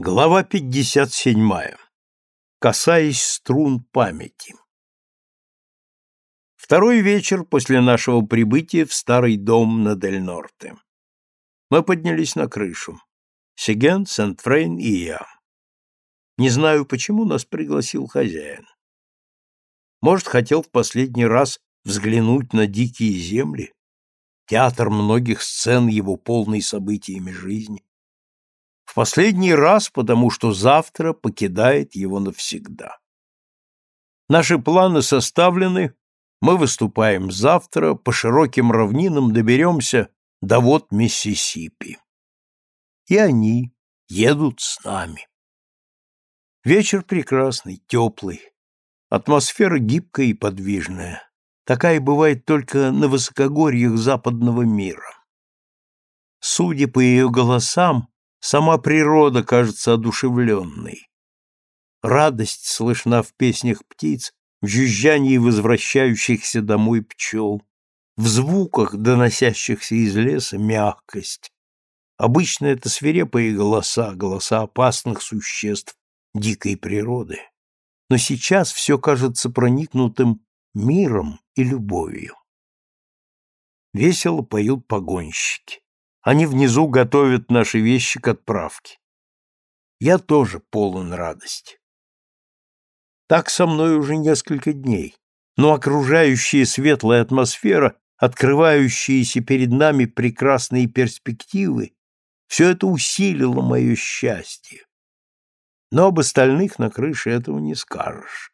Глава 57. Касаясь струн памяти. Второй вечер после нашего прибытия в старый дом на Дель-Норте. Мы поднялись на крышу. Сеген, Сент-Фрейн и я. Не знаю, почему нас пригласил хозяин. Может, хотел в последний раз взглянуть на дикие земли, театр многих сцен его полной событиями жизни в последний раз, потому что завтра покидает его навсегда. Наши планы составлены, мы выступаем завтра, по широким равнинам доберемся до вод Миссисипи. И они едут с нами. Вечер прекрасный, теплый, атмосфера гибкая и подвижная. Такая бывает только на высокогорьях западного мира. Судя по ее голосам, Сама природа кажется одушевленной. Радость слышна в песнях птиц, в жужжании возвращающихся домой пчел, в звуках, доносящихся из леса, мягкость. Обычно это свирепые голоса, голоса опасных существ дикой природы. Но сейчас все кажется проникнутым миром и любовью. Весело поют погонщики. Они внизу готовят наши вещи к отправке. Я тоже полон радости. Так со мной уже несколько дней, но окружающая светлая атмосфера, открывающиеся перед нами прекрасные перспективы, все это усилило мое счастье. Но об остальных на крыше этого не скажешь.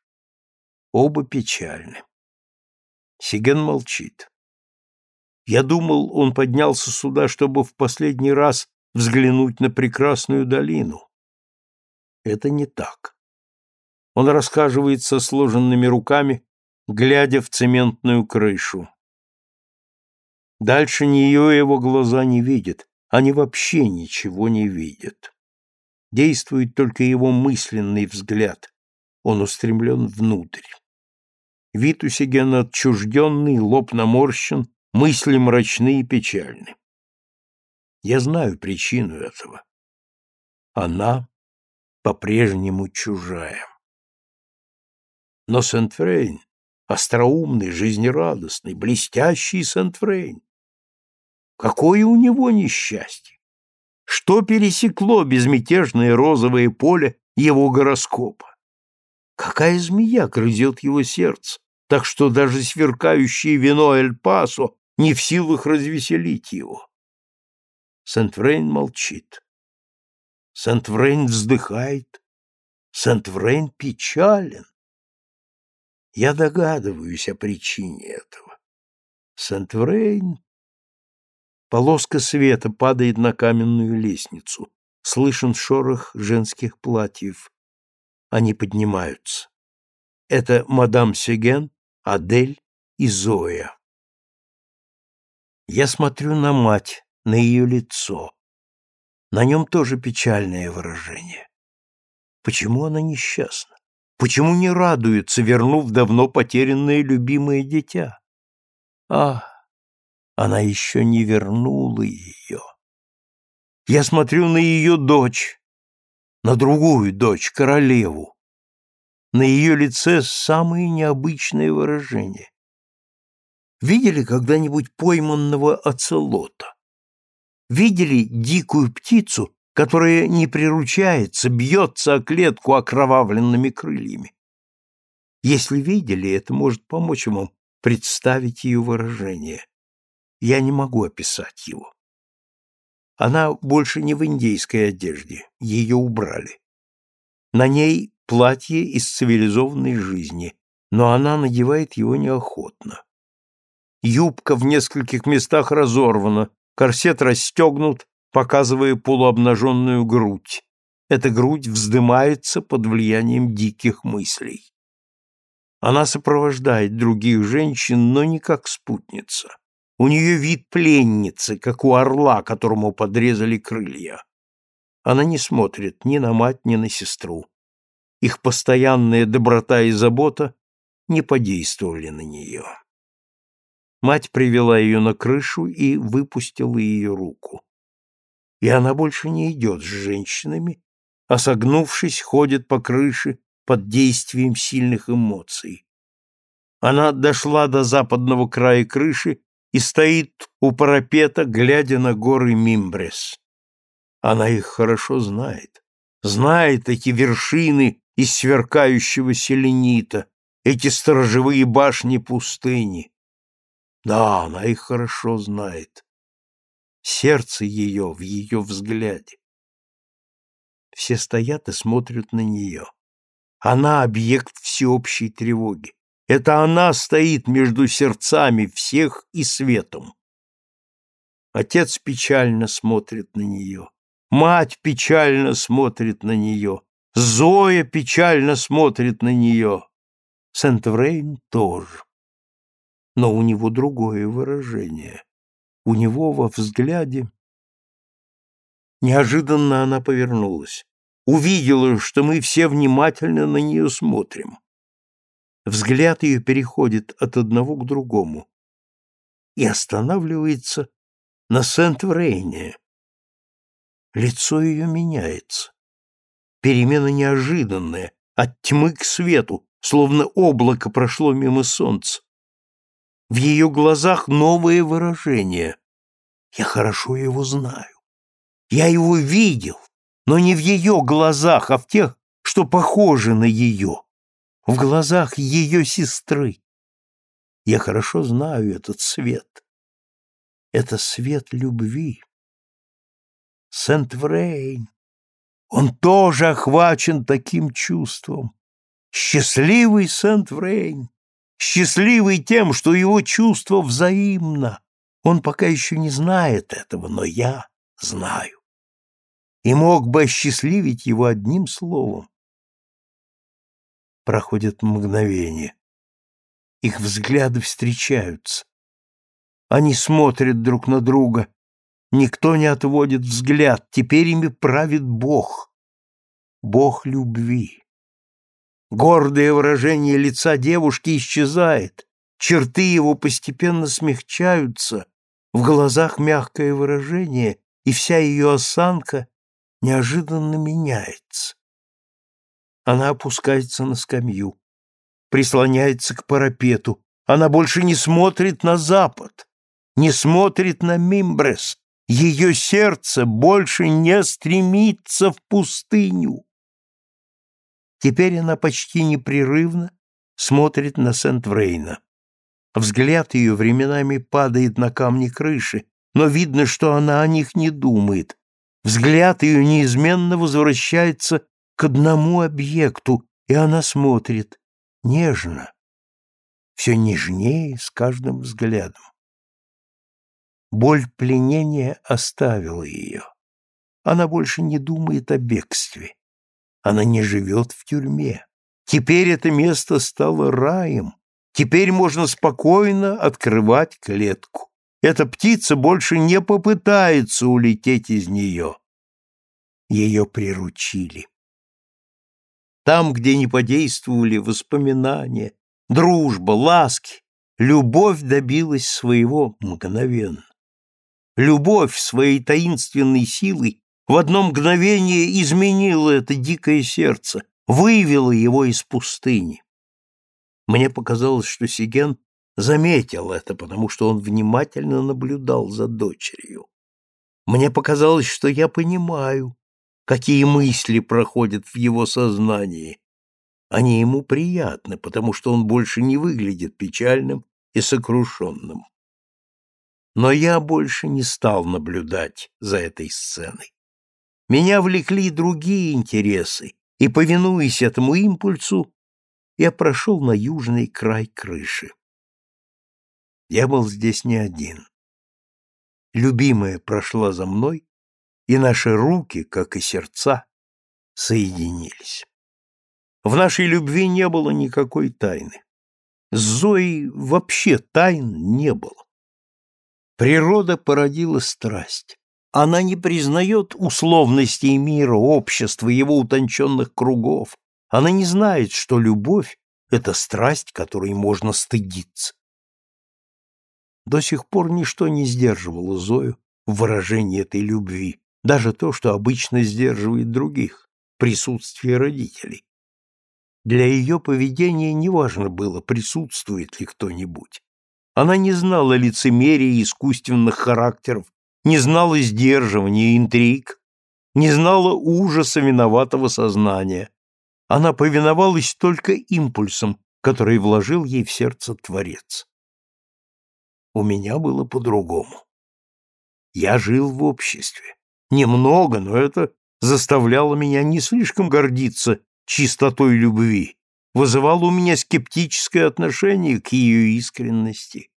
Оба печальны. Сиген молчит. Я думал, он поднялся сюда, чтобы в последний раз взглянуть на прекрасную долину. Это не так. Он расхаживает со сложенными руками, глядя в цементную крышу. Дальше нее его глаза не видят, они вообще ничего не видят. Действует только его мысленный взгляд, он устремлен внутрь. Вид у Сигена отчужденный, лоб наморщен, мысли мрачны и печальны. Я знаю причину этого. Она по-прежнему чужая. Но Сент-Фрейн, остроумный, жизнерадостный, блестящий Сент-Фрейн, какое у него несчастье! Что пересекло безмятежное розовое поле его гороскопа? Какая змея грызет его сердце, так что даже сверкающее вино Эль-Пасо не в силах развеселить его. Сент-Врейн молчит. Сент-Врейн вздыхает. Сент-Врейн печален. Я догадываюсь о причине этого. Сент-Врейн... Полоска света падает на каменную лестницу. Слышен шорох женских платьев. Они поднимаются. Это мадам Сеген, Адель и Зоя. Я смотрю на мать, на ее лицо. На нем тоже печальное выражение. Почему она несчастна? Почему не радуется, вернув давно потерянное любимое дитя? А, она еще не вернула ее. Я смотрю на ее дочь, на другую дочь, королеву. На ее лице самое необычное выражение. Видели когда-нибудь пойманного оцелота? Видели дикую птицу, которая не приручается, бьется о клетку окровавленными крыльями? Если видели, это может помочь вам представить ее выражение. Я не могу описать его. Она больше не в индейской одежде, ее убрали. На ней платье из цивилизованной жизни, но она надевает его неохотно. Юбка в нескольких местах разорвана, корсет расстегнут, показывая полуобнаженную грудь. Эта грудь вздымается под влиянием диких мыслей. Она сопровождает других женщин, но не как спутница. У нее вид пленницы, как у орла, которому подрезали крылья. Она не смотрит ни на мать, ни на сестру. Их постоянная доброта и забота не подействовали на нее. Мать привела ее на крышу и выпустила ее руку. И она больше не идет с женщинами, а согнувшись, ходит по крыше под действием сильных эмоций. Она дошла до западного края крыши и стоит у парапета, глядя на горы Мимбрес. Она их хорошо знает, знает эти вершины из сверкающего селенита, эти сторожевые башни пустыни. Да, она их хорошо знает. Сердце ее в ее взгляде. Все стоят и смотрят на нее. Она объект всеобщей тревоги. Это она стоит между сердцами всех и светом. Отец печально смотрит на нее. Мать печально смотрит на нее. Зоя печально смотрит на нее. Сент-Врейн тоже. Но у него другое выражение. У него во взгляде... Неожиданно она повернулась. Увидела, что мы все внимательно на нее смотрим. Взгляд ее переходит от одного к другому и останавливается на Сент-Врейне. Лицо ее меняется. Перемена неожиданная, от тьмы к свету, словно облако прошло мимо солнца. В ее глазах новое выражение. Я хорошо его знаю. Я его видел, но не в ее глазах, а в тех, что похожи на ее в глазах ее сестры. Я хорошо знаю этот свет. Это свет любви. Сент-Врейн, он тоже охвачен таким чувством. Счастливый Сент-Врейн, счастливый тем, что его чувство взаимно. Он пока еще не знает этого, но я знаю. И мог бы осчастливить его одним словом Проходит мгновение. Их взгляды встречаются. Они смотрят друг на друга. Никто не отводит взгляд. Теперь ими правит Бог. Бог любви. Гордое выражение лица девушки исчезает. Черты его постепенно смягчаются. В глазах мягкое выражение, и вся ее осанка неожиданно меняется. Она опускается на скамью, прислоняется к парапету. Она больше не смотрит на запад, не смотрит на Мимбрес. Ее сердце больше не стремится в пустыню. Теперь она почти непрерывно смотрит на Сент-Врейна. Взгляд ее временами падает на камни крыши, но видно, что она о них не думает. Взгляд ее неизменно возвращается к одному объекту, и она смотрит нежно, все нежнее с каждым взглядом. Боль пленения оставила ее. Она больше не думает о бегстве. Она не живет в тюрьме. Теперь это место стало раем. Теперь можно спокойно открывать клетку. Эта птица больше не попытается улететь из нее. Ее приручили. Там, где не подействовали воспоминания, дружба, ласки, любовь добилась своего мгновенно. Любовь своей таинственной силой в одно мгновение изменила это дикое сердце, вывела его из пустыни. Мне показалось, что Сиген заметил это, потому что он внимательно наблюдал за дочерью. Мне показалось, что я понимаю, какие мысли проходят в его сознании. Они ему приятны, потому что он больше не выглядит печальным и сокрушенным. Но я больше не стал наблюдать за этой сценой. Меня влекли другие интересы, и, повинуясь этому импульсу, я прошел на южный край крыши. Я был здесь не один. Любимая прошла за мной, и наши руки, как и сердца, соединились. В нашей любви не было никакой тайны. С Зоей вообще тайн не было. Природа породила страсть. Она не признает условностей мира, общества, его утонченных кругов. Она не знает, что любовь — это страсть, которой можно стыдиться. До сих пор ничто не сдерживало Зою в выражении этой любви, даже то, что обычно сдерживает других, присутствии родителей. Для ее поведения неважно было, присутствует ли кто-нибудь. Она не знала лицемерия и искусственных характеров, не знала сдерживания интриг, не знала ужаса виноватого сознания. Она повиновалась только импульсам, которые вложил ей в сердце Творец. У меня было по-другому. Я жил в обществе. Немного, но это заставляло меня не слишком гордиться чистотой любви, вызывало у меня скептическое отношение к ее искренности.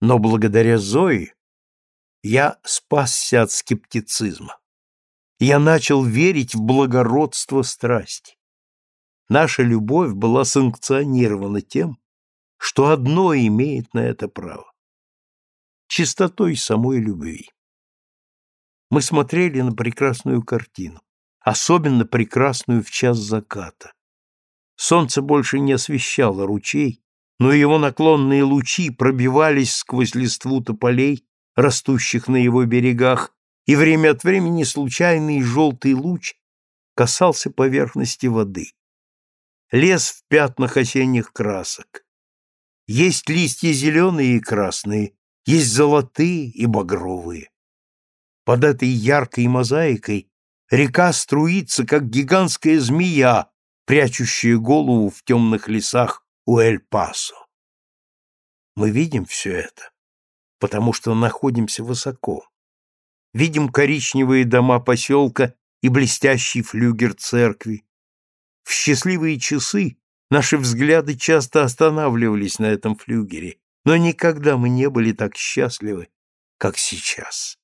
Но благодаря Зое я спасся от скептицизма. Я начал верить в благородство страсти. Наша любовь была санкционирована тем, что одно имеет на это право — чистотой самой любви. Мы смотрели на прекрасную картину, особенно прекрасную в час заката. Солнце больше не освещало ручей, но его наклонные лучи пробивались сквозь листву тополей, растущих на его берегах, и время от времени случайный желтый луч касался поверхности воды. Лес в пятнах осенних красок. Есть листья зеленые и красные, есть золотые и багровые. Под этой яркой мозаикой река струится, как гигантская змея, прячущая голову в темных лесах у Эль-Пасо. Мы видим все это, потому что находимся высоко. Видим коричневые дома поселка и блестящий флюгер церкви. В счастливые часы наши взгляды часто останавливались на этом флюгере, но никогда мы не были так счастливы, как сейчас.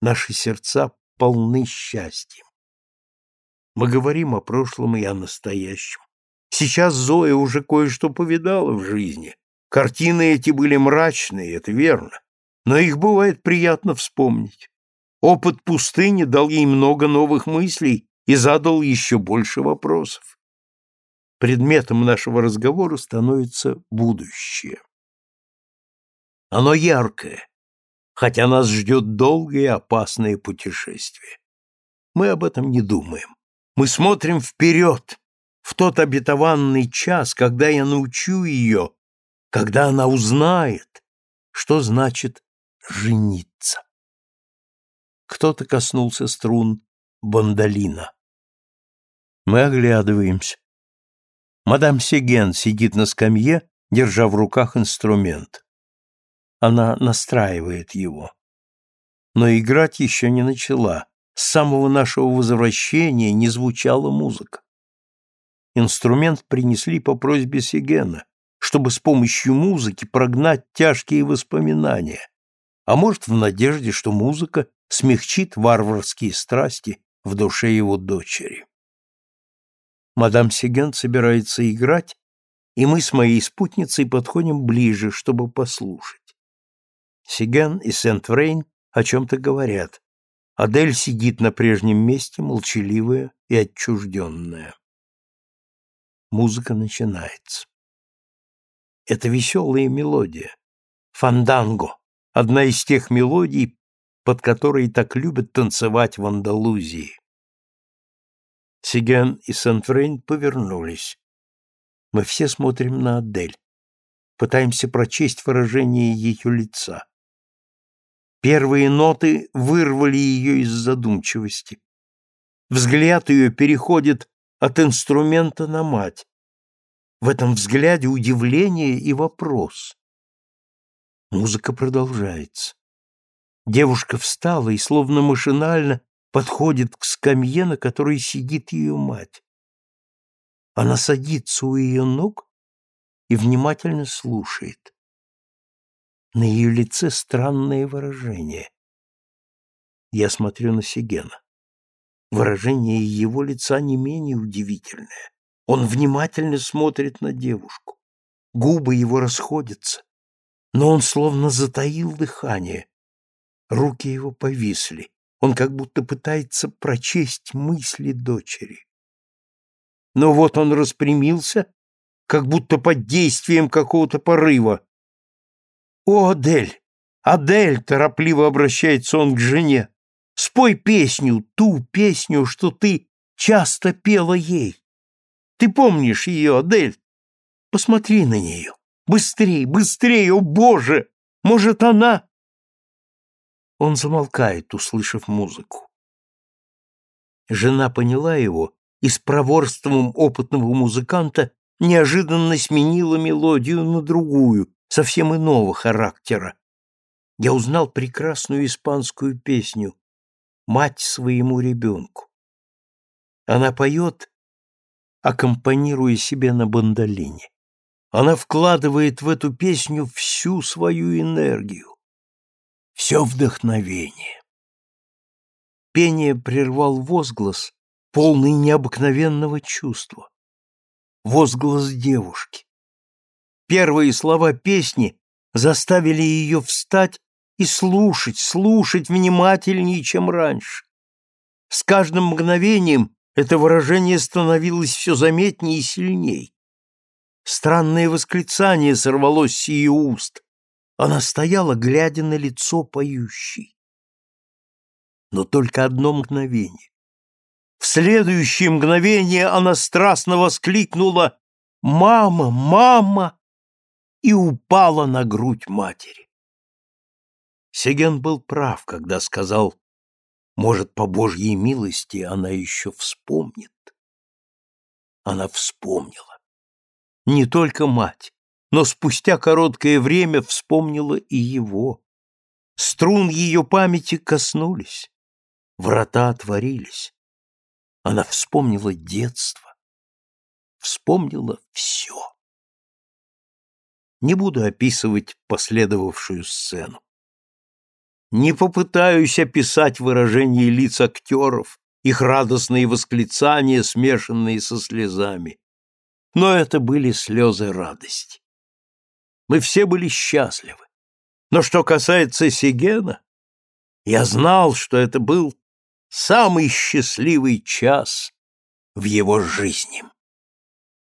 Наши сердца полны счастьем. Мы говорим о прошлом и о настоящем. Сейчас Зоя уже кое-что повидала в жизни. Картины эти были мрачные, это верно, но их бывает приятно вспомнить. Опыт пустыни дал ей много новых мыслей и задал еще больше вопросов. Предметом нашего разговора становится будущее. Оно яркое, хотя нас ждет долгое и опасное путешествие. Мы об этом не думаем. Мы смотрим вперед, в тот обетованный час, когда я научу ее, когда она узнает, что значит жениться. Кто-то коснулся струн бандолина. Мы оглядываемся. Мадам Сеген сидит на скамье, держа в руках инструмент. Она настраивает его. Но играть еще не начала. С самого нашего возвращения не звучала музыка. Инструмент принесли по просьбе Сигена, чтобы с помощью музыки прогнать тяжкие воспоминания, а может, в надежде, что музыка смягчит варварские страсти в душе его дочери. Мадам Сиген собирается играть, и мы с моей спутницей подходим ближе, чтобы послушать. Сиген и Сент-Врейн о чем-то говорят. Адель сидит на прежнем месте, молчаливая и отчужденная. Музыка начинается. Это веселая мелодия. Фанданго. Одна из тех мелодий, под которые так любят танцевать в Андалузии. Сиген и Сент-Фрейн повернулись. Мы все смотрим на Адель. Пытаемся прочесть выражение ее лица. Первые ноты вырвали ее из задумчивости. Взгляд ее переходит от инструмента на мать. В этом взгляде удивление и вопрос. Музыка продолжается. Девушка встала и, словно машинально, подходит к скамье, на которой сидит ее мать. Она садится у ее ног и внимательно слушает. На ее лице странное выражение. Я смотрю на Сигена. Выражение его лица не менее удивительное. Он внимательно смотрит на девушку. Губы его расходятся, но он словно затаил дыхание. Руки его повисли. Он как будто пытается прочесть мысли дочери. Но вот он распрямился, как будто под действием какого-то порыва, «О, Адель! Адель!» — торопливо обращается он к жене. «Спой песню, ту песню, что ты часто пела ей. Ты помнишь ее, Адель? Посмотри на нее. Быстрей, быстрей, о боже! Может, она...» Он замолкает, услышав музыку. Жена поняла его и с проворством опытного музыканта неожиданно сменила мелодию на другую, совсем иного характера. Я узнал прекрасную испанскую песню «Мать своему ребенку». Она поет, аккомпанируя себе на бандолине. Она вкладывает в эту песню всю свою энергию, все вдохновение. Пение прервал возглас, полный необыкновенного чувства. Возглас девушки. Первые слова песни заставили ее встать и слушать, слушать внимательнее, чем раньше. С каждым мгновением это выражение становилось все заметнее и сильней. Странное восклицание сорвалось с ее уст. Она стояла, глядя на лицо поющей. Но только одно мгновение. В следующее мгновение она страстно воскликнула «Мама! Мама!» и упала на грудь матери. Сеген был прав, когда сказал, может, по Божьей милости она еще вспомнит. Она вспомнила не только мать, но спустя короткое время вспомнила и его. Струн ее памяти коснулись, врата отворились. Она вспомнила детство, вспомнила все. Не буду описывать последовавшую сцену. Не попытаюсь описать выражение лиц актеров, их радостные восклицания, смешанные со слезами но это были слезы радости. Мы все были счастливы. Но что касается Сигена, я знал, что это был самый счастливый час в его жизни.